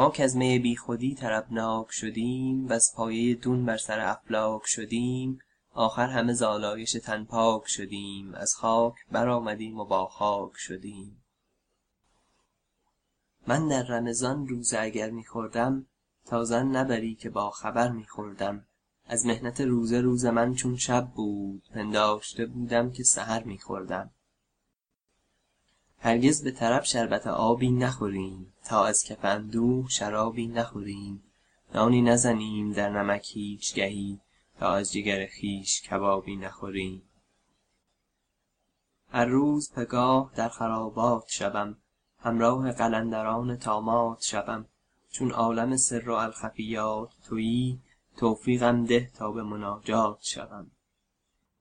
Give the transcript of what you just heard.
ما کز می بیخودی طربناک شدیم وز پایه دون بر سر افلاک شدیم. آخر همه ز آلایش تن پاک شدیم. از خاک برآمدیم و با خاک شدیم. من در رمضان روزه اگر می خوردم تا ظن نبری که با خبر می خوردم. از محنت روزه روز من چون شب بود پنداشته بودم که سحر می خوردم. هرگز به طرب شربت آبی نخوریم. تا از کف اندوه شرابی نخوریم. نانی نزنیم در نمک هیچگهی تا از جگر خویش کبابی نخوریم. هر روز پگاه در خرابات شوم. همراه قلندران طامات شوم. چون عالم سر و الخفیات تویی توفیقم ده تا به مناجات شوم.